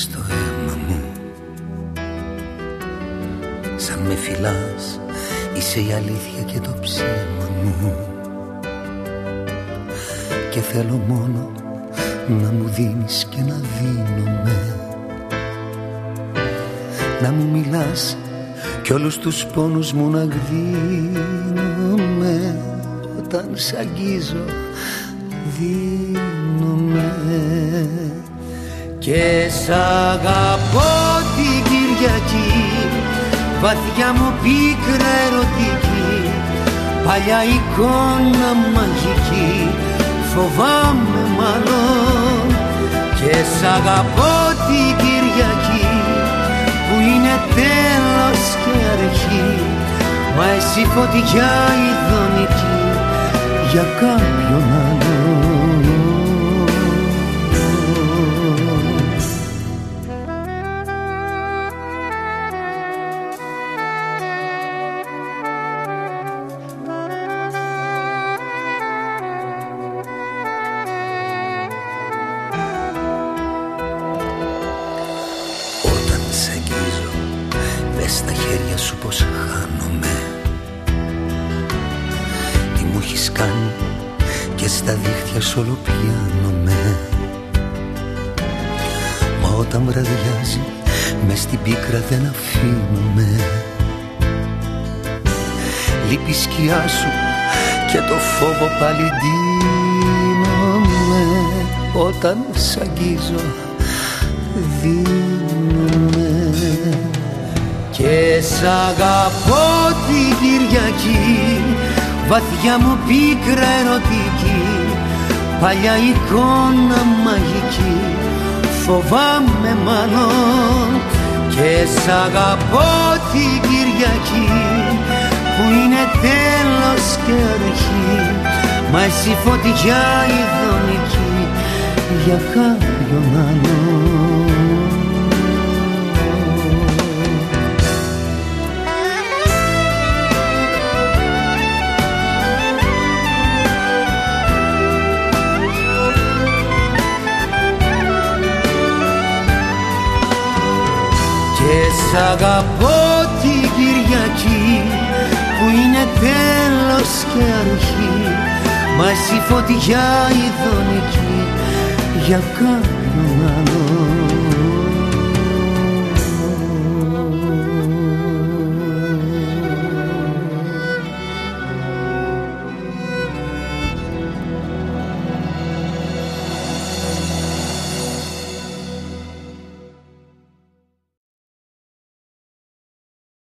στο αίμα μου. Σαν με φυλάς είσαι η αλήθεια και το ψέμα μου. Και θέλω μόνο να μου δίνεις και να δίνομαι. Να μου μιλάς κι όλους τους πόνους μου να γδίνομαι Όταν σ' αγγίζω δίνομαι. Και σ' αγαπώ την Κυριακή Βαθιά μου πίκρα ερωτική Παλιά εικόνα μαγική Φοβάμαι μάλλον. Και σ' αγαπώ την Κυριακή Που είναι τέλος και αρχή Μα εσύ φωτιά ειδονική Για κάποιον άλλον όλο πιάνομαι Μα όταν βραδιάζει μες στην πίκρα δεν αφήνομαι. Λείπει η σκιά σου και το φόβο πάλι δίνομαι Όταν σ' αγγίζω δίνομαι Και σ' αγαπώ την Κυριακή Βαθιά μου πίκρα ερωτική παλιά εικόνα μαγική φοβάμαι μάλλον. Και σ' αγαπώ την Κυριακή που είναι τέλος και αρχή μα εσύ φωτιά ειδονική για κάποιον Σ' αγαπώ την Κυριακή που είναι τέλος και αρχή. Μα εσύ φωτιά ειδονική για κάποιον άλλο